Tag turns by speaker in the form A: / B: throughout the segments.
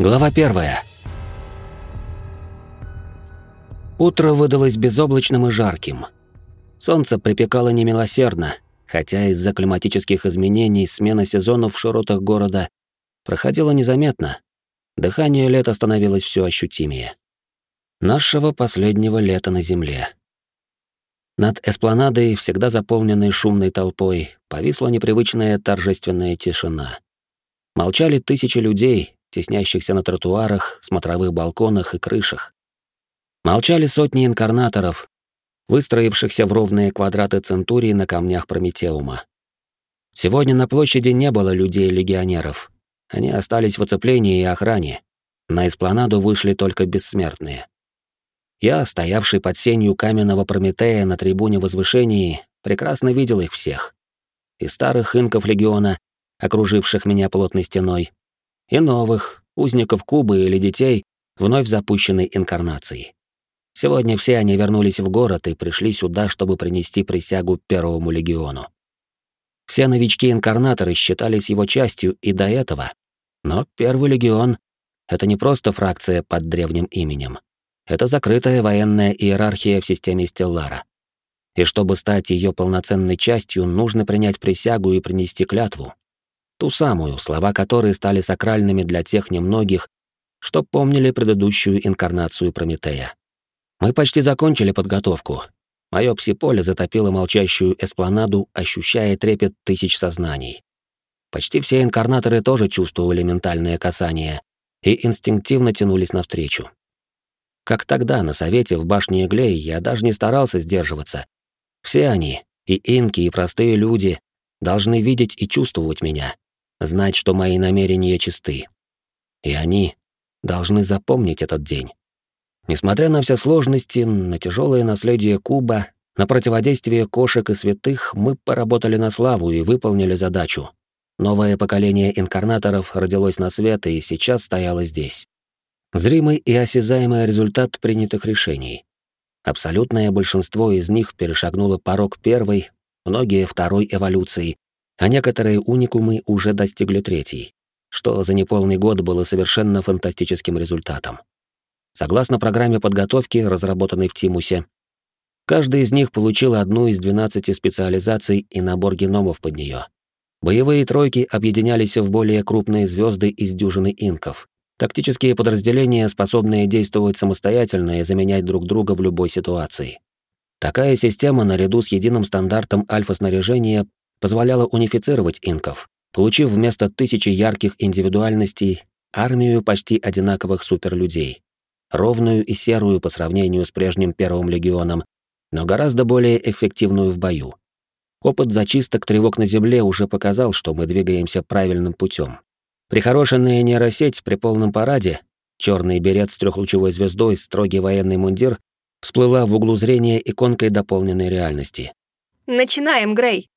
A: Глава первая. Утро выдалось безоблачным и жарким. Солнце припекало немилосердно, хотя из-за климатических изменений смена сезонов в широтах города проходила незаметно. Дыхание лета становилось все ощутимее. Нашего последнего лета на Земле. Над эспланадой, всегда заполненной шумной толпой, повисла непривычная торжественная тишина. Молчали тысячи людей, теснящихся на тротуарах, смотровых балконах и крышах. Молчали сотни инкарнаторов, выстроившихся в ровные квадраты Центурии на камнях Прометеума. Сегодня на площади не было людей-легионеров. Они остались в оцеплении и охране. На эспланаду вышли только бессмертные. Я, стоявший под сенью каменного Прометея на трибуне возвышений, прекрасно видел их всех. И старых инков легиона, окруживших меня плотной стеной, и новых, узников Кубы или детей, вновь запущенной инкарнацией. Сегодня все они вернулись в город и пришли сюда, чтобы принести присягу Первому легиону. Все новички-инкарнаторы считались его частью и до этого. Но Первый легион — это не просто фракция под древним именем. Это закрытая военная иерархия в системе Стеллара. И чтобы стать ее полноценной частью, нужно принять присягу и принести клятву, Ту самую, слова которой стали сакральными для тех немногих, что помнили предыдущую инкарнацию Прометея. Мы почти закончили подготовку. Моё псиполе затопило молчащую эспланаду, ощущая трепет тысяч сознаний. Почти все инкарнаторы тоже чувствовали ментальное касание и инстинктивно тянулись навстречу. Как тогда на совете в башне Иглей я даже не старался сдерживаться. Все они, и инки, и простые люди, должны видеть и чувствовать меня, знать, что мои намерения чисты. И они должны запомнить этот день. Несмотря на все сложности, на тяжелое наследие Куба, на противодействие кошек и святых, мы поработали на славу и выполнили задачу. Новое поколение инкарнаторов родилось на свет и сейчас стояло здесь. Зримый и осязаемый результат принятых решений. Абсолютное большинство из них перешагнуло порог первой, многие второй эволюции, а некоторые уникумы уже достигли третьей, что за неполный год было совершенно фантастическим результатом. Согласно программе подготовки, разработанной в Тимусе, каждый из них получил одну из 12 специализаций и набор геномов под нее. Боевые тройки объединялись в более крупные звезды из дюжины инков. Тактические подразделения, способные действовать самостоятельно и заменять друг друга в любой ситуации. Такая система, наряду с единым стандартом альфа-снаряжения, позволяла унифицировать инков, получив вместо тысячи ярких индивидуальностей армию почти одинаковых суперлюдей, ровную и серую по сравнению с прежним Первым легионом, но гораздо более эффективную в бою. Опыт зачисток тревог на Земле уже показал, что мы двигаемся правильным путем. Прихорошенная нейросеть при полном параде, черный берет с трехлучевой звездой, строгий военный мундир, всплыла в углу зрения иконкой дополненной реальности.
B: «Начинаем, Грей!»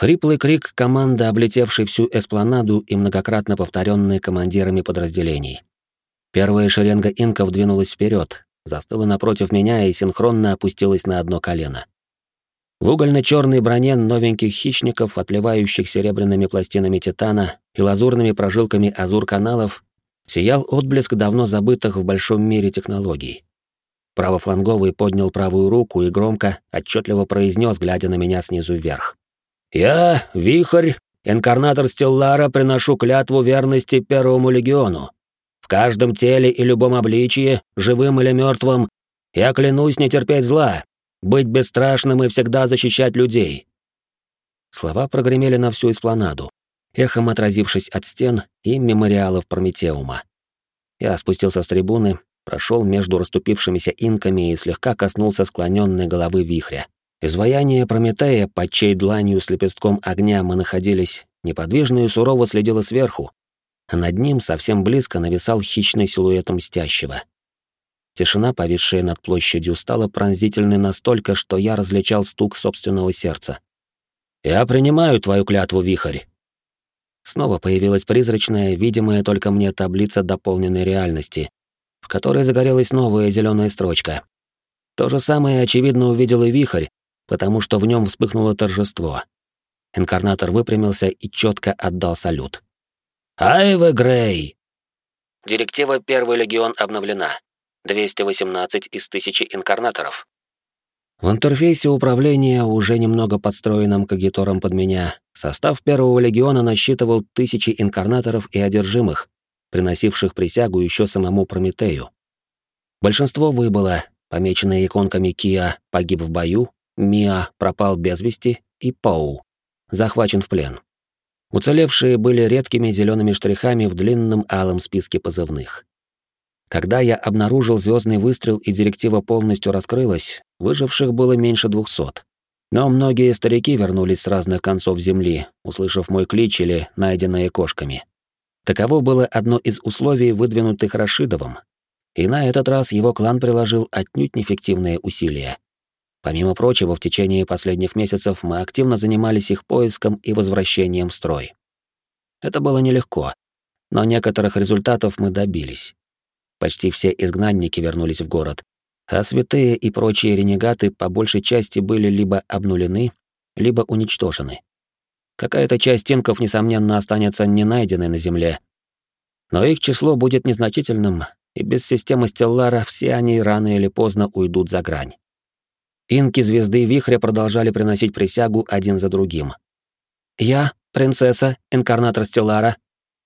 A: Хриплый крик команды, облетевшей всю эспланаду и многократно повторенной командирами подразделений. Первая шеренга инков двинулась вперед, застыла напротив меня и синхронно опустилась на одно колено. В угольно-черной броне новеньких хищников, отливающих серебряными пластинами титана и лазурными прожилками азур-каналов, сиял отблеск давно забытых в большом мире технологий. Правофланговый поднял правую руку и громко, отчетливо произнес, глядя на меня снизу вверх. Я, Вихрь, инкарнатор Стеллара, приношу клятву верности Первому легиону. В каждом теле и любом обличии, живым или мертвым, я клянусь не терпеть зла, быть бесстрашным и всегда защищать людей. Слова прогремели на всю эспланаду, эхом отразившись от стен и мемориалов Прометеума. Я спустился с трибуны, прошел между расступившимися инками и слегка коснулся склоненной головы вихря. Изваяние Прометея, под чей дланью с лепестком огня мы находились, неподвижно и сурово следило сверху, а над ним совсем близко нависал хищный силуэт мстящего. Тишина, повисшая над площадью, стала пронзительной настолько, что я различал стук собственного сердца. «Я принимаю твою клятву, Вихрь!» Снова появилась призрачная, видимая только мне таблица дополненной реальности, в которой загорелась новая зеленая строчка. То же самое, очевидно, увидел и Вихрь, потому что в нем вспыхнуло торжество. Инкарнатор выпрямился и четко отдал салют. «Айва Грей!» Директива «Первый легион» обновлена. 218 из 1000 инкарнаторов. В интерфейсе управления, уже немного подстроенном кагитором под меня, состав Первого легиона насчитывал тысячи инкарнаторов и одержимых, приносивших присягу еще самому Прометею. Большинство выбыло, помеченные иконками Киа погиб в бою, Миа пропал без вести и Пау захвачен в плен. Уцелевшие были редкими зелеными штрихами в длинном алом списке позывных. Когда я обнаружил звездный выстрел и директива полностью раскрылась, выживших было меньше двухсот. Но многие старики вернулись с разных концов земли, услышав мой клич или найденные кошками. Таково было одно из условий, выдвинутых Рашидовым. И на этот раз его клан приложил отнюдь неэффективные усилия. Помимо прочего, в течение последних месяцев мы активно занимались их поиском и возвращением в строй. Это было нелегко, но некоторых результатов мы добились. Почти все изгнанники вернулись в город, а святые и прочие ренегаты по большей части были либо обнулены, либо уничтожены. Какая-то часть инков, несомненно, останется не найденной на земле, но их число будет незначительным, и без системы Стеллара все они рано или поздно уйдут за грань. Инки звезды Вихря продолжали приносить присягу один за другим. «Я — принцесса, инкарнатор Стеллара.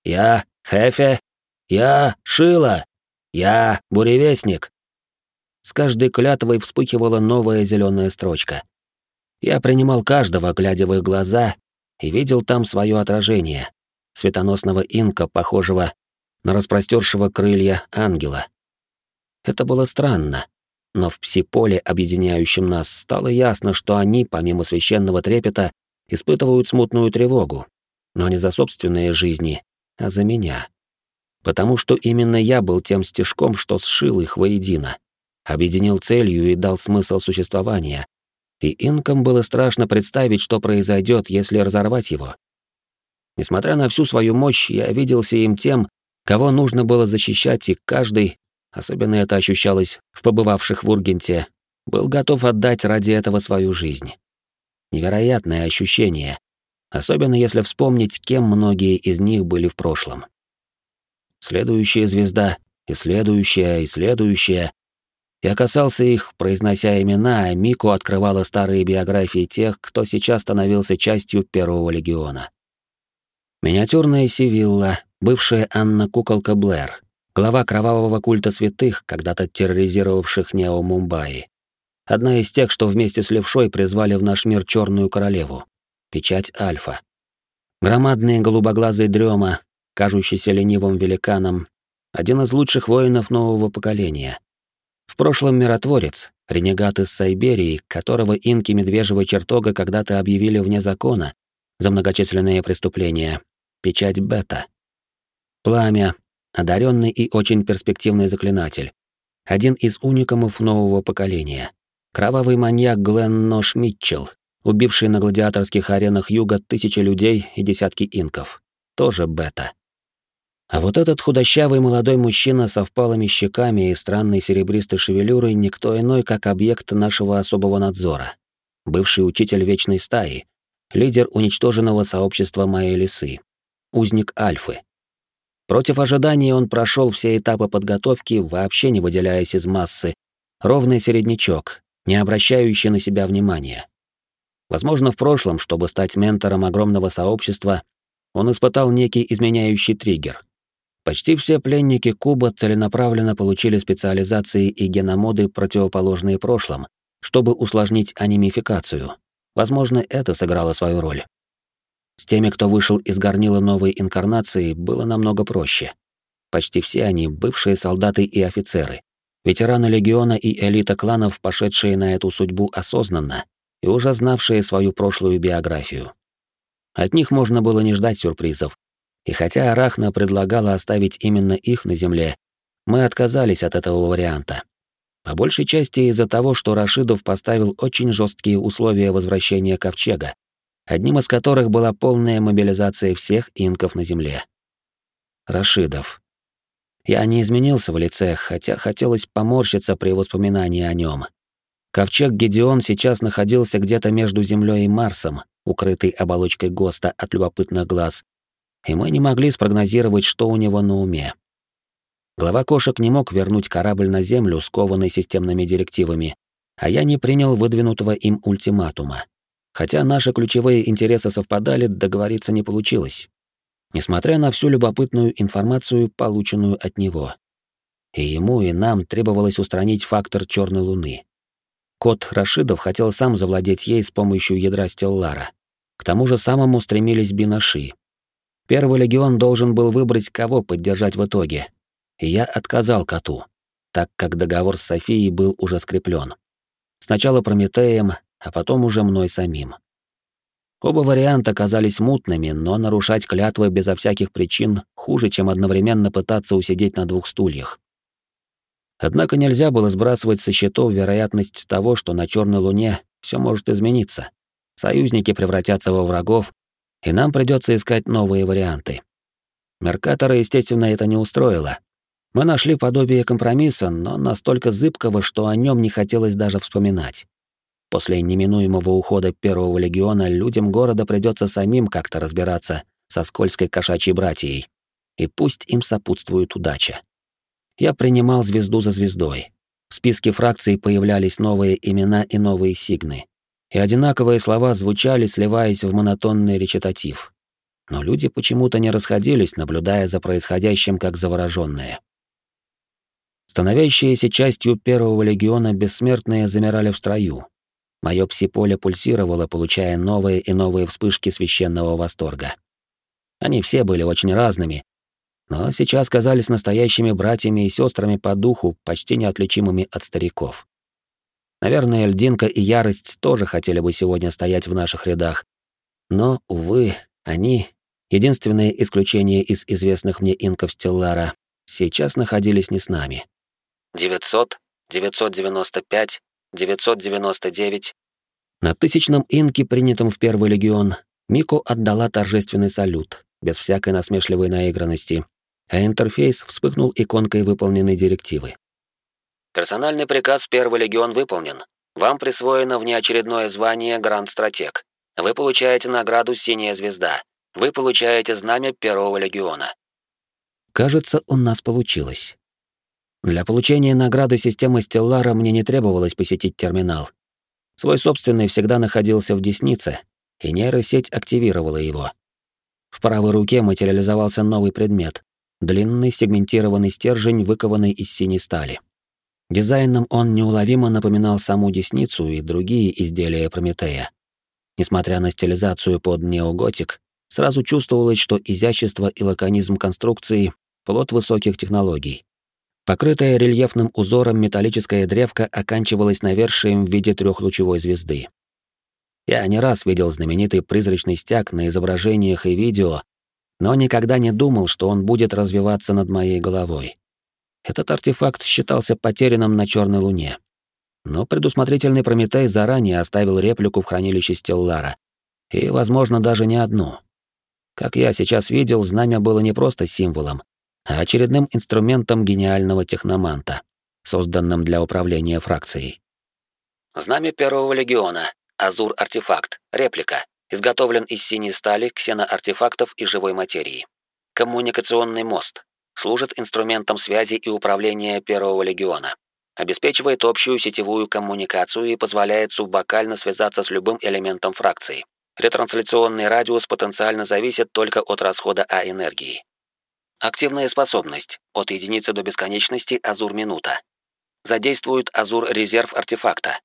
A: Я — Хефе. Я — Шила. Я — Буревестник». С каждой клятвой вспыхивала новая зеленая строчка. Я принимал каждого, глядя в их глаза, и видел там свое отражение, светоносного инка, похожего на распростершего крылья ангела. Это было странно, но в пси-поле, объединяющем нас, стало ясно, что они, помимо священного трепета, испытывают смутную тревогу. Но не за собственные жизни, а за меня. Потому что именно я был тем стежком, что сшил их воедино, объединил целью и дал смысл существования. И инкам было страшно представить, что произойдет, если разорвать его. Несмотря на всю свою мощь, я виделся им тем, кого нужно было защищать, и каждый, особенно это ощущалось в побывавших в Ургенте, был готов отдать ради этого свою жизнь. Невероятное ощущение, особенно если вспомнить, кем многие из них были в прошлом. Следующая звезда, и следующая, и следующая. Я касался их, произнося имена, а Мику открывала старые биографии тех, кто сейчас становился частью Первого легиона. Миниатюрная Сивилла, бывшая Анна-куколка Блэр, глава кровавого культа святых, когда-то терроризировавших Нео Мумбаи. Одна из тех, что вместе с Левшой призвали в наш мир Черную Королеву. Печать Альфа. Громадный голубоглазый дрема, кажущийся ленивым великаном, один из лучших воинов нового поколения. В прошлом миротворец, ренегат из Сайберии, которого инки Медвежьего чертога когда-то объявили вне закона за многочисленные преступления. Печать Бета. Пламя, одаренный и очень перспективный заклинатель. Один из уникамов нового поколения. Кровавый маньяк Глен Нош Митчелл, убивший на гладиаторских аренах юга тысячи людей и десятки инков. Тоже бета. А вот этот худощавый молодой мужчина со впалыми щеками и странной серебристой шевелюрой никто иной, как объект нашего особого надзора. Бывший учитель Вечной Стаи, лидер уничтоженного сообщества Моей Лисы, узник Альфы, Против ожиданий он прошел все этапы подготовки, вообще не выделяясь из массы. Ровный середнячок, не обращающий на себя внимания. Возможно, в прошлом, чтобы стать ментором огромного сообщества, он испытал некий изменяющий триггер. Почти все пленники Куба целенаправленно получили специализации и геномоды, противоположные прошлым, чтобы усложнить анимификацию. Возможно, это сыграло свою роль. С теми, кто вышел из горнила новой инкарнации, было намного проще. Почти все они — бывшие солдаты и офицеры. Ветераны легиона и элита кланов, пошедшие на эту судьбу осознанно и уже знавшие свою прошлую биографию. От них можно было не ждать сюрпризов. И хотя Арахна предлагала оставить именно их на земле, мы отказались от этого варианта. По большей части из-за того, что Рашидов поставил очень жесткие условия возвращения ковчега, одним из которых была полная мобилизация всех инков на земле. Рашидов. Я не изменился в лице, хотя хотелось поморщиться при воспоминании о нем. Ковчег Гедеон сейчас находился где-то между Землей и Марсом, укрытый оболочкой ГОСТа от любопытных глаз, и мы не могли спрогнозировать, что у него на уме. Глава кошек не мог вернуть корабль на Землю, скованный системными директивами, а я не принял выдвинутого им ультиматума. Хотя наши ключевые интересы совпадали, договориться не получилось. Несмотря на всю любопытную информацию, полученную от него. И ему, и нам требовалось устранить фактор черной луны. Кот Рашидов хотел сам завладеть ей с помощью ядра Стеллара. К тому же самому стремились Бинаши. Первый легион должен был выбрать, кого поддержать в итоге. И я отказал коту, так как договор с Софией был уже скреплен. Сначала Прометеем, а потом уже мной самим. Оба варианта казались мутными, но нарушать клятвы безо всяких причин хуже, чем одновременно пытаться усидеть на двух стульях. Однако нельзя было сбрасывать со счетов вероятность того, что на Черной Луне все может измениться. Союзники превратятся во врагов, и нам придется искать новые варианты. Меркатора, естественно, это не устроило. Мы нашли подобие компромисса, но настолько зыбкого, что о нем не хотелось даже вспоминать. После неминуемого ухода Первого легиона людям города придется самим как-то разбираться со скользкой кошачьей братьей. И пусть им сопутствует удача. Я принимал звезду за звездой. В списке фракций появлялись новые имена и новые сигны. И одинаковые слова звучали, сливаясь в монотонный речитатив. Но люди почему-то не расходились, наблюдая за происходящим как завороженные. Становящиеся частью первого легиона бессмертные замирали в строю. Моё псиполе пульсировало, получая новые и новые вспышки священного восторга. Они все были очень разными, но сейчас казались настоящими братьями и сестрами по духу, почти неотличимыми от стариков. Наверное, льдинка и ярость тоже хотели бы сегодня стоять в наших рядах. Но, увы, они, единственное исключение из известных мне инков Стеллара, сейчас находились не с нами. 900, 995, 999. На тысячном инке, принятом в Первый легион, Мико отдала торжественный салют, без всякой насмешливой наигранности, а интерфейс вспыхнул иконкой выполненной директивы. Персональный приказ Первый легион выполнен. Вам присвоено внеочередное звание Гранд-стратег. Вы получаете награду «Синяя звезда». Вы получаете знамя Первого легиона. Кажется, у нас получилось. Для получения награды системы Стеллара мне не требовалось посетить терминал. Свой собственный всегда находился в деснице, и нейросеть активировала его. В правой руке материализовался новый предмет — длинный сегментированный стержень, выкованный из синей стали. Дизайном он неуловимо напоминал саму десницу и другие изделия Прометея. Несмотря на стилизацию под неоготик, сразу чувствовалось, что изящество и лаконизм конструкции — плод высоких технологий. Покрытая рельефным узором металлическая древка оканчивалась навершием в виде трехлучевой звезды. Я не раз видел знаменитый призрачный стяг на изображениях и видео, но никогда не думал, что он будет развиваться над моей головой. Этот артефакт считался потерянным на Черной Луне. Но предусмотрительный Прометей заранее оставил реплику в хранилище Стеллара. И, возможно, даже не одну. Как я сейчас видел, знамя было не просто символом, а очередным инструментом гениального техноманта, созданным для управления фракцией. Знамя Первого легиона, Азур-артефакт, реплика, изготовлен из синей стали, ксеноартефактов и живой материи. Коммуникационный мост, служит инструментом связи и управления Первого легиона. Обеспечивает общую сетевую коммуникацию и позволяет суббокально связаться с любым элементом фракции. Ретрансляционный радиус потенциально зависит только от расхода А-энергии. Активная способность. От единицы до бесконечности Азур минута. Задействует Азур резерв артефакта.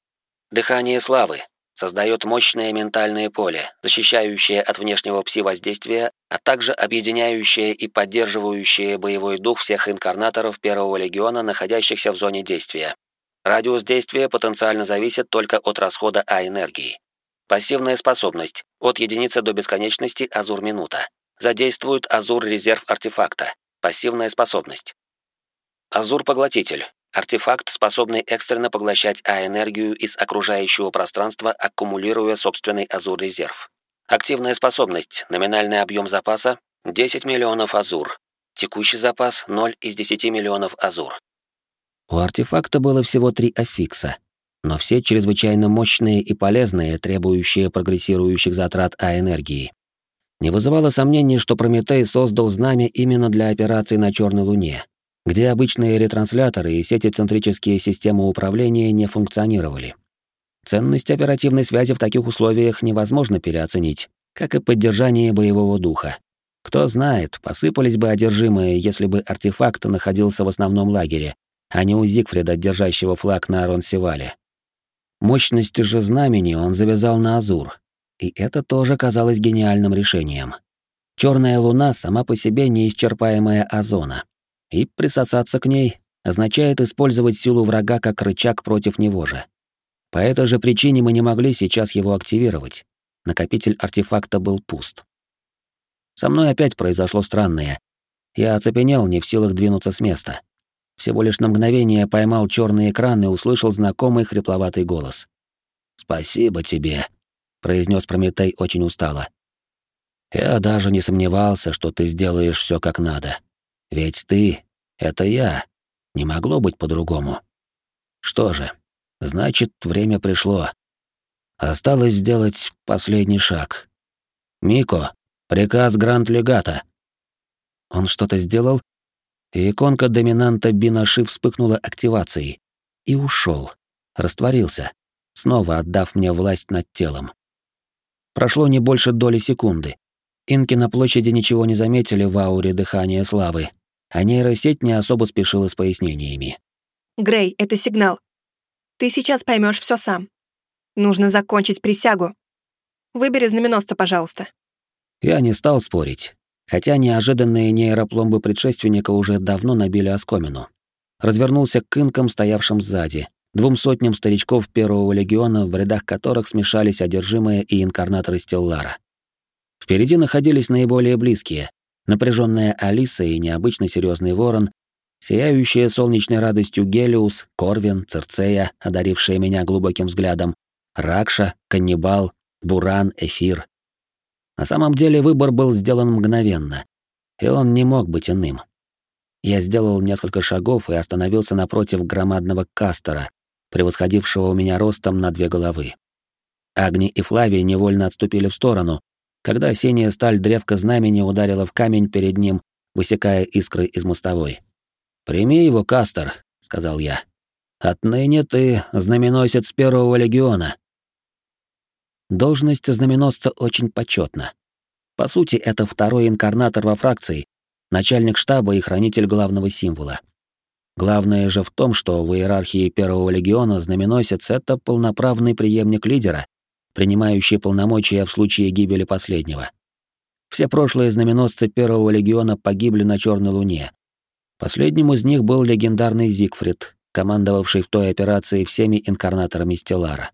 A: Дыхание славы. Создает мощное ментальное поле, защищающее от внешнего пси-воздействия, а также объединяющее и поддерживающее боевой дух всех инкарнаторов Первого легиона, находящихся в зоне действия. Радиус действия потенциально зависит только от расхода А-энергии. Пассивная способность. От единицы до бесконечности Азур минута. Задействует Азур-резерв артефакта. Пассивная способность. Азур-поглотитель. Артефакт, способный экстренно поглощать А-энергию из окружающего пространства, аккумулируя собственный Азур-резерв. Активная способность. Номинальный объем запаса — 10 миллионов Азур. Текущий запас — 0 из 10 миллионов Азур. У артефакта было всего три аффикса, но все чрезвычайно мощные и полезные, требующие прогрессирующих затрат А-энергии. Не вызывало сомнений, что Прометей создал знамя именно для операций на Черной Луне, где обычные ретрансляторы и сети-центрические системы управления не функционировали. Ценность оперативной связи в таких условиях невозможно переоценить, как и поддержание боевого духа. Кто знает, посыпались бы одержимые, если бы артефакт находился в основном лагере, а не у Зигфрида, держащего флаг на Аронсевале. Мощность же знамени он завязал на Азур, и это тоже казалось гениальным решением. Черная луна сама по себе неисчерпаемая озона, и присосаться к ней означает использовать силу врага как рычаг против него же. По этой же причине мы не могли сейчас его активировать. Накопитель артефакта был пуст. Со мной опять произошло странное. Я оцепенел, не в силах двинуться с места. Всего лишь на мгновение поймал черный экран и услышал знакомый хрипловатый голос. «Спасибо тебе», — произнес Прометей очень устало. «Я даже не сомневался, что ты сделаешь все как надо. Ведь ты — это я. Не могло быть по-другому. Что же, значит, время пришло. Осталось сделать последний шаг. Мико, приказ Гранд-Легата. Он что-то сделал, и иконка доминанта Бинаши вспыхнула активацией. И ушел, Растворился, снова отдав мне власть над телом. Прошло не больше доли секунды. Инки на площади ничего не заметили в ауре дыхания славы, а нейросеть не особо спешила с пояснениями.
B: «Грей, это сигнал. Ты сейчас поймешь все сам. Нужно закончить присягу. Выбери знаменосца, пожалуйста».
A: Я не стал спорить, хотя неожиданные нейропломбы предшественника уже давно набили оскомину. Развернулся к инкам, стоявшим сзади, двум сотням старичков Первого легиона, в рядах которых смешались одержимые и инкарнаторы Стеллара. Впереди находились наиболее близкие, напряженная Алиса и необычно серьезный Ворон, сияющая солнечной радостью Гелиус, Корвин, Церцея, одарившая меня глубоким взглядом, Ракша, Каннибал, Буран, Эфир. На самом деле выбор был сделан мгновенно, и он не мог быть иным. Я сделал несколько шагов и остановился напротив громадного кастера, превосходившего у меня ростом на две головы. Агни и Флавий невольно отступили в сторону, когда синяя сталь древка знамени ударила в камень перед ним, высекая искры из мостовой. «Прими его, Кастер», — сказал я. «Отныне ты знаменосец Первого легиона». Должность знаменосца очень почетна. По сути, это второй инкарнатор во фракции, начальник штаба и хранитель главного символа. Главное же в том, что в иерархии Первого легиона знаменосец — это полноправный преемник лидера, принимающий полномочия в случае гибели последнего. Все прошлые знаменосцы Первого легиона погибли на Черной Луне. Последним из них был легендарный Зигфрид, командовавший в той операции всеми инкарнаторами Стеллара.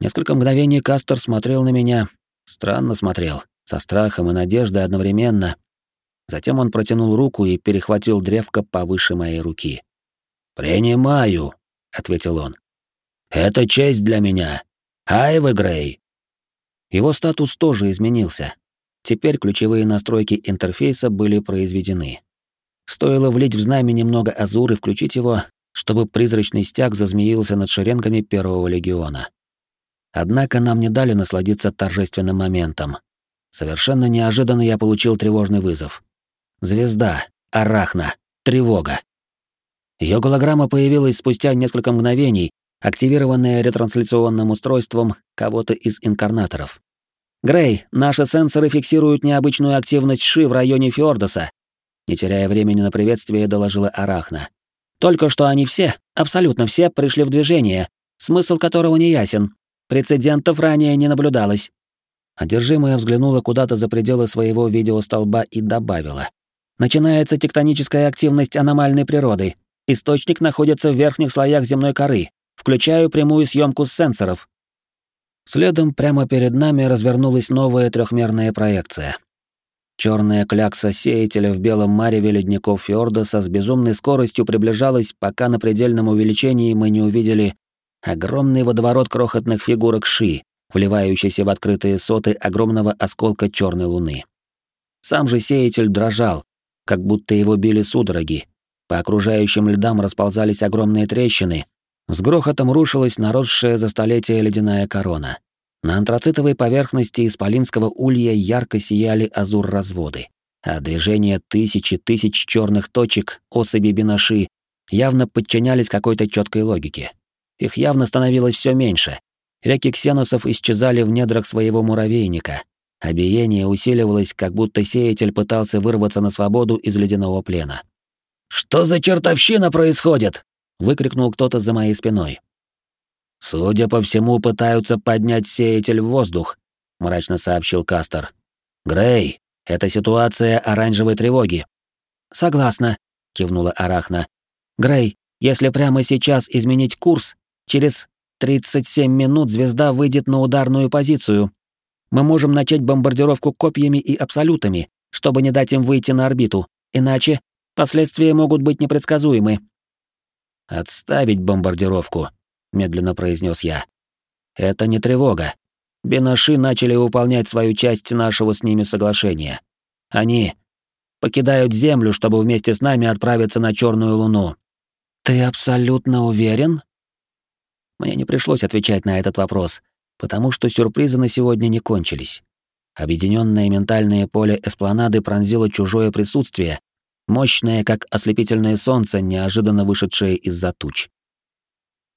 A: Несколько мгновений Кастер смотрел на меня, странно смотрел, со страхом и надеждой одновременно. Затем он протянул руку и перехватил древко повыше моей руки. «Принимаю», — ответил он. «Это честь для меня. Айвы Грей!» Его статус тоже изменился. Теперь ключевые настройки интерфейса были произведены. Стоило влить в знамя немного азур и включить его, чтобы призрачный стяг зазмеился над шеренгами Первого легиона. Однако нам не дали насладиться торжественным моментом. Совершенно неожиданно я получил тревожный вызов. Звезда, Арахна, тревога. Ее голограмма появилась спустя несколько мгновений, активированная ретрансляционным устройством кого-то из инкарнаторов. «Грей, наши сенсоры фиксируют необычную активность Ши в районе Фьордоса», не теряя времени на приветствие, доложила Арахна. «Только что они все, абсолютно все, пришли в движение, смысл которого не ясен. Прецедентов ранее не наблюдалось». Одержимая взглянула куда-то за пределы своего видеостолба и добавила. «Начинается тектоническая активность аномальной природы. Источник находится в верхних слоях земной коры. Включаю прямую съемку с сенсоров. Следом прямо перед нами развернулась новая трехмерная проекция. Черная клякса сеятеля в белом мареве ледников Фьордоса с безумной скоростью приближалась, пока на предельном увеличении мы не увидели огромный водоворот крохотных фигурок Ши, вливающийся в открытые соты огромного осколка черной луны. Сам же сеятель дрожал, как будто его били судороги. По окружающим льдам расползались огромные трещины, с грохотом рушилась наросшая за столетия ледяная корона. На антрацитовой поверхности исполинского улья ярко сияли азур-разводы, а движение тысячи тысяч черных точек особи Бинаши явно подчинялись какой-то четкой логике. Их явно становилось все меньше. Реки ксеносов исчезали в недрах своего муравейника, а биение усиливалось, как будто сеятель пытался вырваться на свободу из ледяного плена. «Что за чертовщина происходит?» — выкрикнул кто-то за моей спиной. «Судя по всему, пытаются поднять сеятель в воздух», — мрачно сообщил Кастер. «Грей, это ситуация оранжевой тревоги».
B: «Согласна», — кивнула Арахна. «Грей, если прямо сейчас изменить курс, через 37 минут звезда выйдет на ударную позицию. Мы можем начать бомбардировку копьями и абсолютами, чтобы не дать им выйти на орбиту, иначе последствия могут быть непредсказуемы».
A: «Отставить бомбардировку», медленно произнес я. Это не тревога. Бенаши начали выполнять свою часть нашего с ними соглашения. Они покидают Землю, чтобы вместе с нами отправиться на Черную Луну.
B: Ты абсолютно уверен?
A: Мне не пришлось отвечать на этот вопрос, потому что сюрпризы на сегодня не кончились. Объединенное ментальное поле эспланады пронзило чужое присутствие, мощное, как ослепительное солнце, неожиданно вышедшее из-за туч.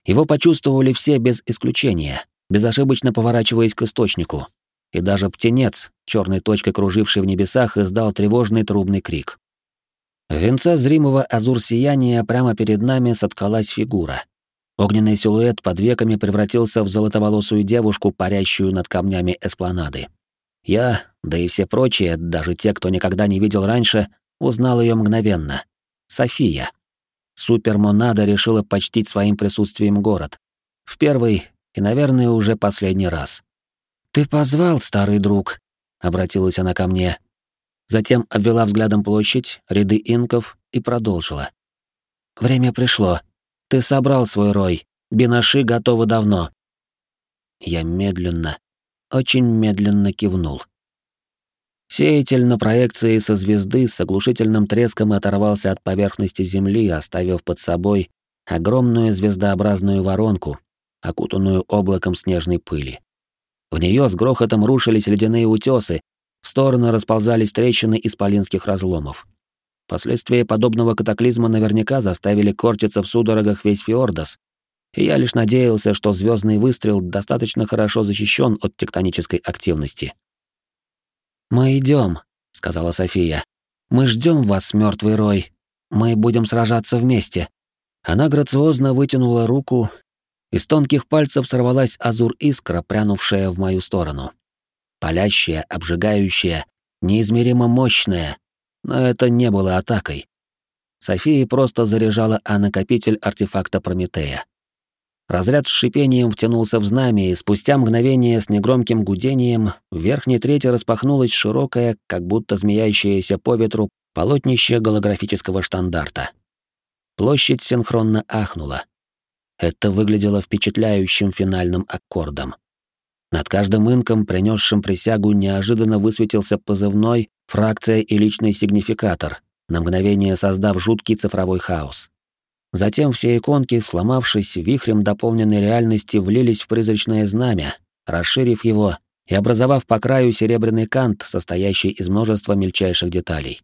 A: Его почувствовали все без исключения, безошибочно поворачиваясь к источнику. И даже птенец, черной точкой круживший в небесах, издал тревожный трубный крик. В венце зримого азур-сияния прямо перед нами соткалась фигура. Огненный силуэт под веками превратился в золотоволосую девушку, парящую над камнями эспланады. Я, да и все прочие, даже те, кто никогда не видел раньше, узнал ее мгновенно. София. Супермонада решила почтить своим присутствием город. В первый и, наверное, уже последний раз.
B: «Ты позвал, старый друг», — обратилась она ко мне.
A: Затем обвела взглядом площадь, ряды инков и продолжила.
B: «Время пришло. Ты собрал свой рой. Бинаши готовы давно».
A: Я медленно, очень медленно кивнул. Сеятель на проекции со звезды с оглушительным треском оторвался от поверхности Земли, оставив под собой огромную звездообразную воронку, окутанную облаком снежной пыли. В нее с грохотом рушились ледяные утесы, в стороны расползались трещины исполинских разломов. Последствия подобного катаклизма наверняка заставили корчиться в судорогах весь Фиордос, и я лишь надеялся, что звездный выстрел достаточно хорошо защищен от тектонической активности.
B: «Мы идем», — сказала София. «Мы ждем вас, мертвый рой. Мы будем сражаться вместе».
A: Она грациозно вытянула руку, из тонких пальцев сорвалась азур-искра, прянувшая в мою сторону. Палящая, обжигающая, неизмеримо мощная, но это не было атакой. София просто заряжала А-накопитель артефакта Прометея. Разряд с шипением втянулся в знамя, и спустя мгновение с негромким гудением в верхней трети распахнулась широкая, как будто змеящаяся по ветру, полотнище голографического штандарта. Площадь синхронно ахнула. Это выглядело впечатляющим финальным аккордом. Над каждым инком, принесшим присягу, неожиданно высветился позывной, фракция и личный сигнификатор, на мгновение создав жуткий цифровой хаос. Затем все иконки, сломавшись вихрем дополненной реальности, влились в призрачное знамя, расширив его и образовав по краю серебряный кант, состоящий из множества мельчайших деталей.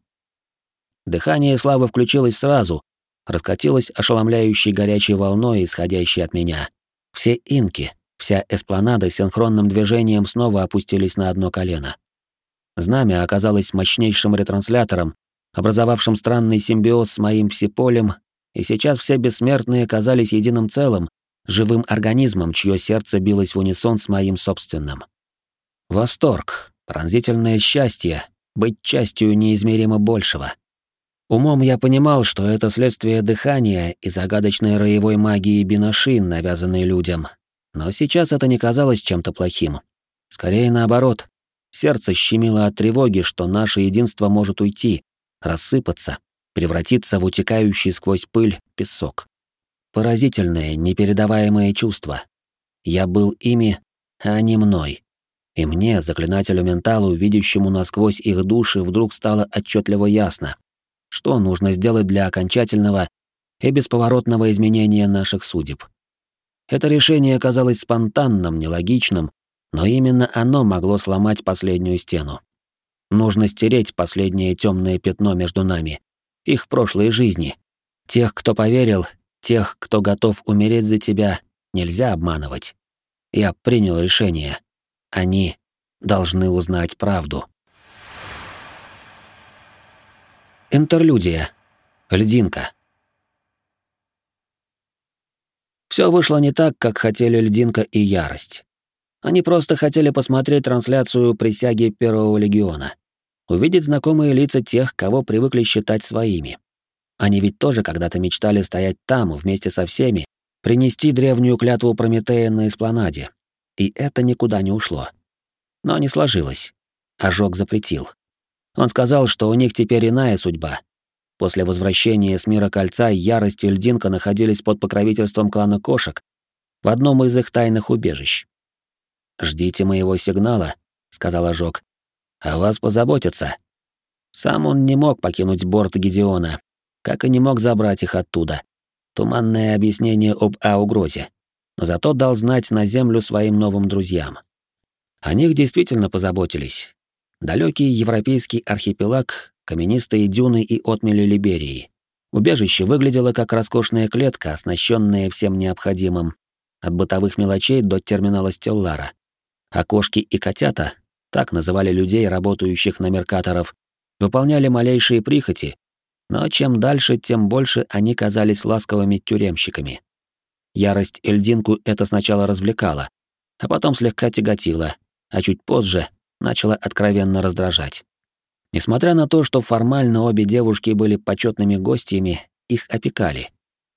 A: Дыхание славы включилось сразу, раскатилось ошеломляющей горячей волной, исходящей от меня. Все инки, вся эспланада синхронным движением снова опустились на одно колено. Знамя оказалось мощнейшим ретранслятором, образовавшим странный симбиоз с моим псиполем и сейчас все бессмертные казались единым целым, живым организмом, чье сердце билось в унисон с моим собственным. Восторг, пронзительное счастье, быть частью неизмеримо большего. Умом я понимал, что это следствие дыхания и загадочной роевой магии Бинашин, навязанной людям. Но сейчас это не казалось чем-то плохим. Скорее наоборот. Сердце щемило от тревоги, что наше единство может уйти, рассыпаться, превратиться в утекающий сквозь пыль песок. Поразительное, непередаваемое чувство. Я был ими, а они мной. И мне, заклинателю-менталу, видящему насквозь их души, вдруг стало отчетливо ясно, что нужно сделать для окончательного и бесповоротного изменения наших судеб. Это решение казалось спонтанным, нелогичным, но именно оно могло сломать последнюю стену. Нужно стереть последнее темное пятно между нами, их прошлые жизни. Тех, кто поверил, тех, кто готов умереть за тебя, нельзя обманывать. Я принял решение. Они должны узнать правду. Интерлюдия. Льдинка. Все вышло не так, как хотели Льдинка и Ярость. Они просто хотели посмотреть трансляцию присяги Первого Легиона. Увидеть знакомые лица тех, кого привыкли считать своими. Они ведь тоже когда-то мечтали стоять там, вместе со всеми, принести древнюю клятву Прометея на эспланаде. И это никуда не ушло. Но не сложилось. Ожог запретил. Он сказал, что у них теперь иная судьба. После возвращения с мира кольца Ярость и Льдинка находились под покровительством клана кошек в одном из их тайных убежищ. «Ждите моего сигнала», — сказал Ожог. «О вас позаботятся». Сам он не мог покинуть борт Гедеона, как и не мог забрать их оттуда. Туманное объяснение об А-угрозе. Но зато дал знать на землю своим новым друзьям. О них действительно позаботились. Далекий европейский архипелаг, каменистые дюны и отмели Либерии. Убежище выглядело как роскошная клетка, оснащенная всем необходимым, от бытовых мелочей до терминала Стеллара. А кошки и котята, так называли людей, работающих на меркаторов, выполняли малейшие прихоти, но чем дальше, тем больше они казались ласковыми тюремщиками. Ярость Эльдинку это сначала развлекала, а потом слегка тяготила, а чуть позже начала откровенно раздражать. Несмотря на то, что формально обе девушки были почетными гостями, их опекали.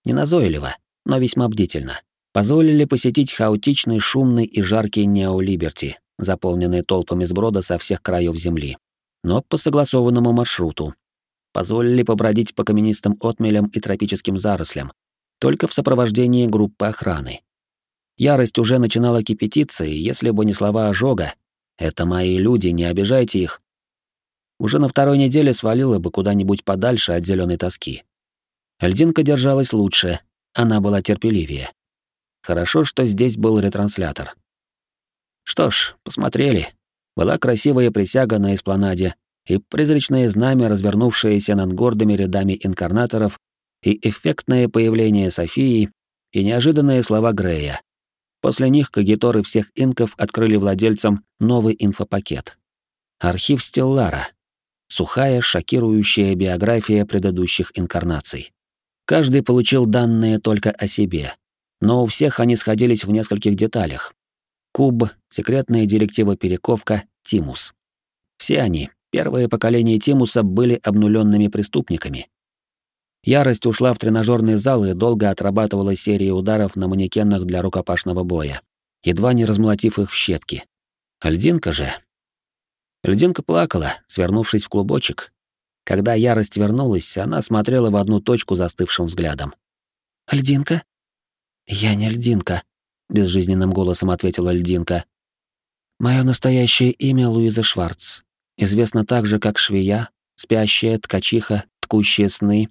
A: Не назойливо, но весьма бдительно позволили посетить хаотичный, шумный и жаркий Неолиберти, заполненный толпами сброда со всех краев земли, но по согласованному маршруту. Позволили побродить по каменистым отмелям и тропическим зарослям, только в сопровождении группы охраны. Ярость уже начинала кипятиться, и если бы не слова ожога «Это мои люди, не обижайте их», уже на второй неделе свалила бы куда-нибудь подальше от зеленой тоски. Льдинка держалась лучше, она была терпеливее. Хорошо, что здесь был ретранслятор. Что ж, посмотрели. Была красивая присяга на эспланаде, и призрачное знамя, развернувшееся над гордыми рядами инкарнаторов, и эффектное появление Софии, и неожиданные слова Грея. После них кагиторы всех инков открыли владельцам новый инфопакет. Архив Стеллара. Сухая, шокирующая биография предыдущих инкарнаций. Каждый получил данные только о себе, но у всех они сходились в нескольких деталях. Куб, секретная директива Перековка, Тимус. Все они, первое поколение Тимуса, были обнуленными преступниками. Ярость ушла в тренажерный зал и долго отрабатывала серии ударов на манекенах для рукопашного боя, едва не размолотив их в щепки. Льдинка же... Льдинка плакала, свернувшись в клубочек. Когда ярость вернулась, она смотрела в одну точку застывшим взглядом.
B: «Льдинка?» «Я не льдинка», — безжизненным голосом ответила льдинка. «Мое настоящее имя Луиза Шварц. Известно также как швея, спящая, ткачиха, ткущая сны.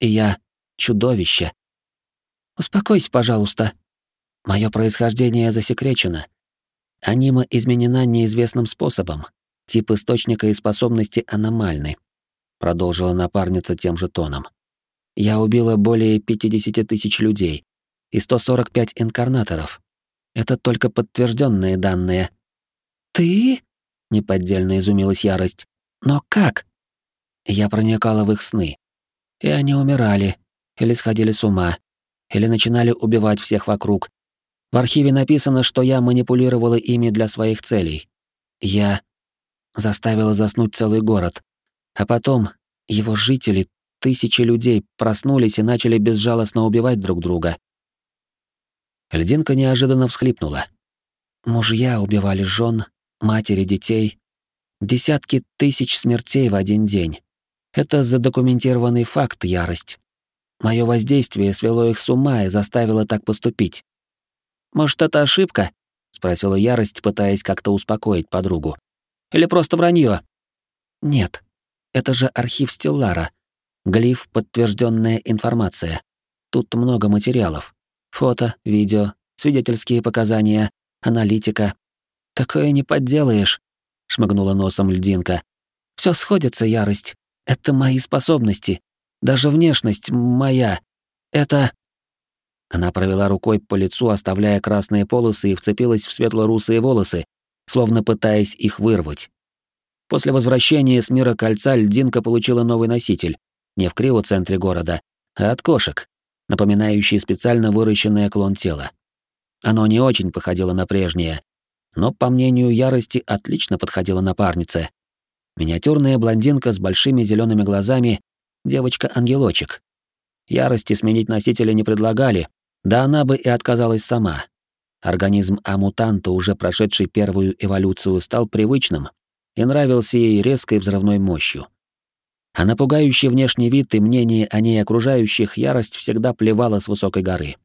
B: И я — чудовище. Успокойся, пожалуйста. Мое происхождение засекречено. Анима изменена неизвестным способом. Тип источника и способности аномальны», — продолжила напарница тем же тоном. «Я убила более 50 тысяч людей, и 145 инкарнаторов. Это только подтвержденные данные. Ты? Неподдельно изумилась ярость. Но как? Я проникала в их сны. И они умирали, или сходили с ума, или начинали убивать всех вокруг. В архиве написано, что я манипулировала ими для своих целей. Я заставила заснуть целый город. А потом его жители, тысячи людей, проснулись и начали безжалостно убивать друг друга. Льдинка неожиданно всхлипнула. Мужья убивали жен, матери детей. Десятки тысяч смертей в один день. Это задокументированный факт, ярость. Мое воздействие свело их с ума и заставило так поступить. «Может, это ошибка?» — спросила ярость, пытаясь как-то успокоить подругу. «Или просто вранье?» «Нет. Это же архив Стеллара. Глиф — подтвержденная информация. Тут много материалов. Фото, видео, свидетельские показания, аналитика. Такое не подделаешь, шмыгнула носом льдинка.
A: Все сходится, ярость. Это мои способности. Даже внешность моя. Это...» Она провела рукой по лицу, оставляя красные полосы, и вцепилась в светло-русые волосы, словно пытаясь их вырвать. После возвращения с мира кольца льдинка получила новый носитель, не в криоцентре города, а от кошек, напоминающий специально выращенное клон тела. Оно не очень походило на прежнее, но, по мнению ярости, отлично подходило напарнице. Миниатюрная блондинка с большими зелеными глазами, девочка-ангелочек. Ярости сменить носителя не предлагали, да она бы и отказалась сама. Организм амутанта, уже прошедший первую эволюцию, стал привычным и нравился ей резкой взрывной мощью. А на пугающий внешний вид и мнение о ней окружающих ярость всегда плевала с высокой горы.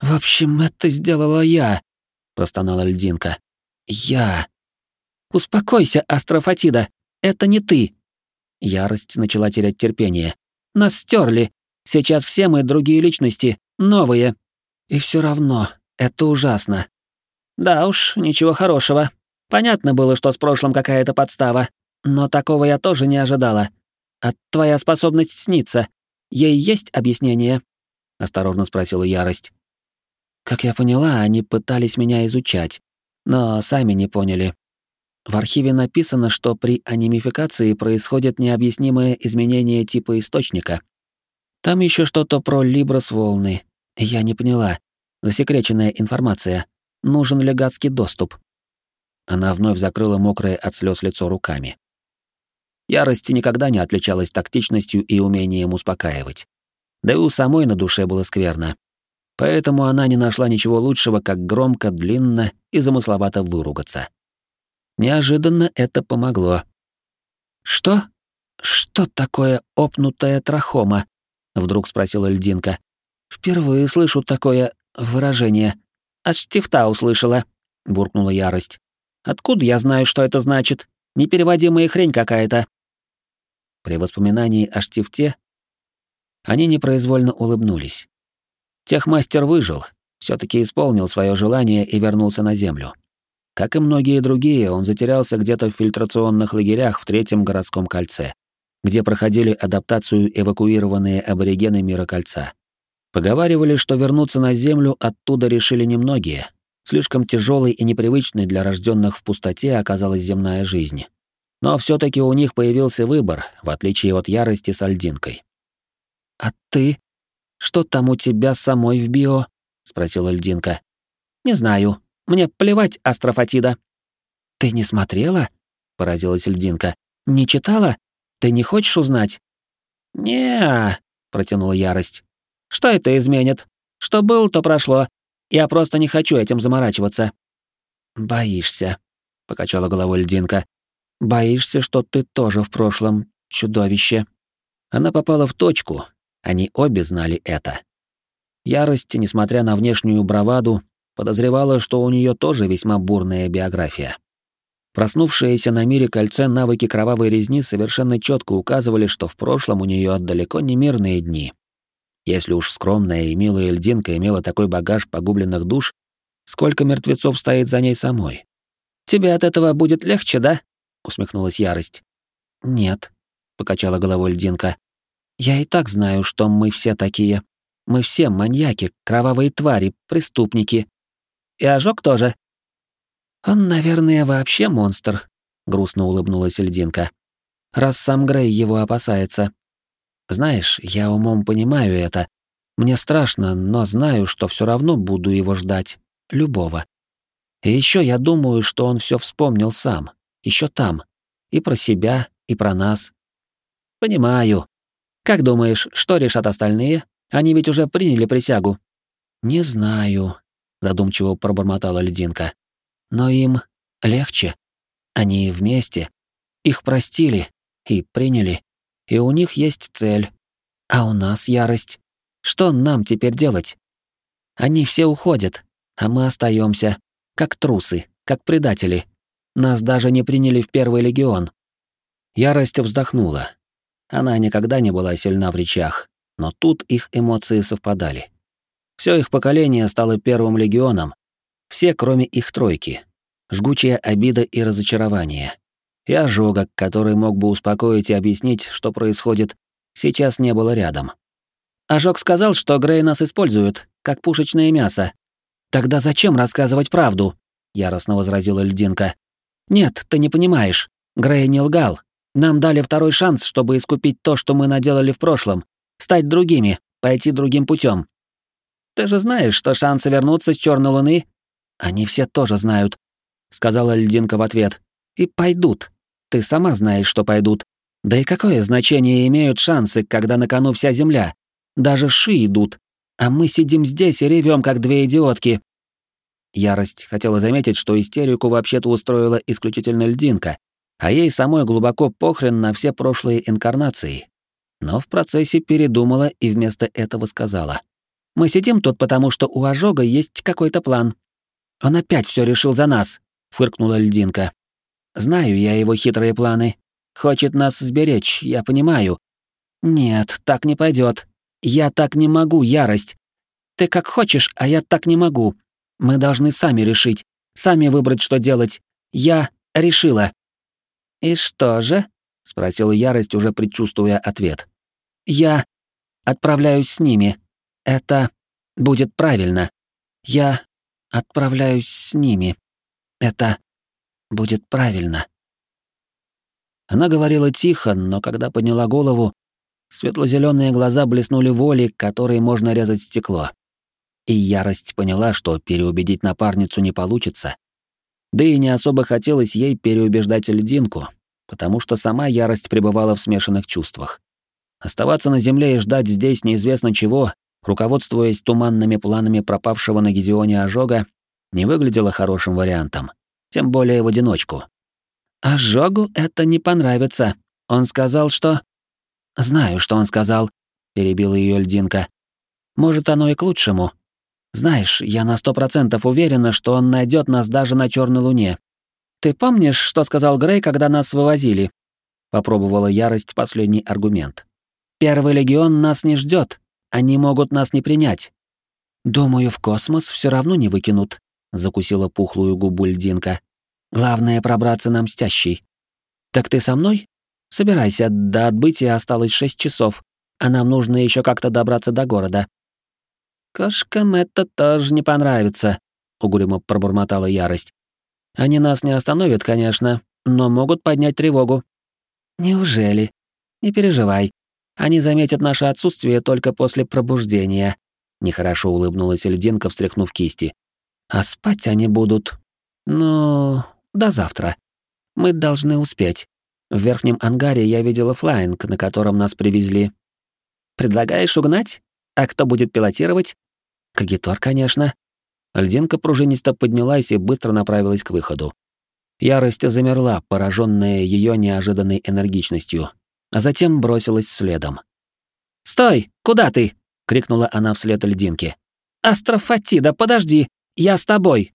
A: «В общем, это сделала я», — простонала льдинка. «Я». «Успокойся, Астрофатида, это не ты». Ярость начала терять терпение. «Нас стерли. Сейчас все мы другие личности, новые. И все равно, это ужасно». «Да уж, ничего хорошего. Понятно было, что с прошлым какая-то подстава, но такого я тоже не ожидала. А твоя способность сниться, ей есть объяснение?» — осторожно спросила Ярость. Как я поняла, они пытались меня изучать, но сами не поняли. В архиве написано, что при анимификации происходит необъяснимое изменение типа источника. Там еще что-то про Либрос волны. Я не поняла. Засекреченная информация. Нужен легатский доступ. Она вновь закрыла мокрое от слез лицо руками. Ярость никогда не отличалась тактичностью и умением успокаивать. Да и у самой на душе было скверно. Поэтому она не нашла ничего лучшего, как громко, длинно и замысловато выругаться. Неожиданно это помогло. «Что? Что такое опнутая трахома?» — вдруг спросила льдинка. «Впервые слышу такое выражение. От штифта услышала», — буркнула ярость. «Откуда я знаю, что это значит? Непереводимая хрень какая-то». При воспоминании о штифте они непроизвольно улыбнулись. Техмастер выжил, все таки исполнил свое желание и вернулся на Землю. Как и многие другие, он затерялся где-то в фильтрационных лагерях в Третьем городском кольце, где проходили адаптацию эвакуированные аборигены Мира Кольца. Поговаривали, что вернуться на Землю оттуда решили немногие. Слишком тяжелой и непривычной для рожденных в пустоте оказалась земная жизнь. Но все таки у них появился выбор, в отличие от ярости с Альдинкой. «А ты?» Что там у тебя самой в био? спросила льдинка. Не знаю. Мне плевать, Астрофатида. Ты не смотрела? поразилась льдинка. Не читала? Ты не хочешь узнать? Не, протянула ярость. Что это изменит? Что было, то прошло. Я просто не хочу этим заморачиваться. Боишься, покачала головой льдинка. Боишься, что ты тоже в прошлом чудовище. Она попала в точку, они обе знали это. Ярость, несмотря на внешнюю браваду, подозревала, что у нее тоже весьма бурная биография. Проснувшиеся на мире кольце навыки кровавой резни совершенно четко указывали, что в прошлом у нее далеко не мирные дни. Если уж скромная и милая льдинка имела такой багаж погубленных душ, сколько мертвецов стоит за ней самой? «Тебе от этого будет легче, да?» — усмехнулась ярость. «Нет», — покачала головой льдинка. Я и так знаю, что мы все такие. Мы все маньяки, кровавые твари, преступники. И ожог тоже. Он, наверное, вообще монстр, грустно улыбнулась Льдинка. Раз сам Грей его опасается. Знаешь, я умом понимаю это. Мне страшно, но знаю, что все равно буду его ждать. Любого. И еще я думаю, что он все вспомнил сам. Еще там. И про себя, и про нас. Понимаю, как думаешь, что решат остальные? Они ведь уже приняли присягу. Не знаю, задумчиво пробормотала лединка. Но им легче. Они вместе. Их простили и приняли. И у них есть цель. А у нас ярость. Что нам теперь делать? Они все уходят, а мы остаемся, как трусы, как предатели. Нас даже не приняли в первый легион. Ярость вздохнула. Она никогда не была сильна в речах, но тут их эмоции совпадали. Все их поколение стало первым легионом, все, кроме их тройки. Жгучая обида и разочарование.
C: и ожога, который мог бы успокоить и объяснить, что происходит, сейчас не было рядом.
A: Ожог сказал, что Грей нас используют, как пушечное мясо. Тогда зачем рассказывать правду? Яростно возразила Льдинка. Нет, ты не понимаешь. Грей не лгал. Нам дали второй шанс, чтобы искупить то, что мы наделали в прошлом, стать другими, пойти другим путем. Ты же знаешь, что шансы вернуться с Черной Луны... Они все тоже знают, сказала Льдинка в ответ. И пойдут. Ты сама знаешь, что пойдут. Да и какое значение имеют шансы, когда на кону вся Земля? Даже ши идут. А мы сидим здесь и ревем, как две идиотки. Ярость хотела заметить, что истерику вообще-то устроила исключительно льдинка, а ей самой глубоко похрен на все прошлые инкарнации. Но в процессе передумала и вместо этого сказала. «Мы сидим тут, потому что у ожога есть какой-то план. Он опять все решил за нас», — фыркнула льдинка. «Знаю я его хитрые планы. Хочет нас сберечь, я понимаю. Нет, так не пойдет. Я так не могу, ярость. Ты как хочешь, а я так не могу. Мы должны сами решить, сами выбрать, что делать. Я решила. И что же? спросила ярость, уже предчувствуя ответ. Я отправляюсь с ними. Это будет правильно. Я отправляюсь с ними. Это будет правильно. Она говорила тихо, но когда подняла голову, светло-зеленые глаза блеснули волей, которой можно резать стекло. И ярость поняла, что переубедить напарницу не получится. Да и не особо хотелось ей переубеждать льдинку, потому что сама ярость пребывала в смешанных чувствах. Оставаться на земле и ждать здесь неизвестно чего, руководствуясь туманными планами пропавшего на Гедеоне ожога, не выглядело хорошим вариантом, тем более в одиночку. «Ожогу это не понравится. Он сказал, что...» «Знаю, что он сказал», — перебила ее льдинка. «Может, оно и к лучшему. Знаешь, я на сто процентов уверена, что он найдет нас даже на Черной Луне. Ты помнишь, что сказал Грей, когда нас вывозили?» Попробовала ярость последний аргумент. «Первый легион нас не ждет. Они могут нас не принять». «Думаю, в космос все равно не выкинут», — закусила пухлую губу льдинка. Главное пробраться на мстящий. Так ты со мной? Собирайся, до отбытия осталось шесть часов, а нам нужно еще как-то добраться до города. Кошкам это тоже не понравится, угрюмо пробормотала ярость. Они нас не остановят, конечно, но могут поднять тревогу. Неужели? Не переживай. Они заметят наше отсутствие только после пробуждения. Нехорошо улыбнулась Льдинка, встряхнув кисти. А спать они будут. Ну, до завтра. Мы должны успеть. В верхнем ангаре я видела флайинг, на котором нас привезли. Предлагаешь угнать? А кто будет пилотировать? Кагитор, конечно. Льдинка пружинисто поднялась и быстро направилась к выходу. Ярость замерла, пораженная ее неожиданной энергичностью, а затем бросилась следом. «Стой! Куда ты?» — крикнула она вслед льдинке. «Астрофатида, подожди! Я с тобой!»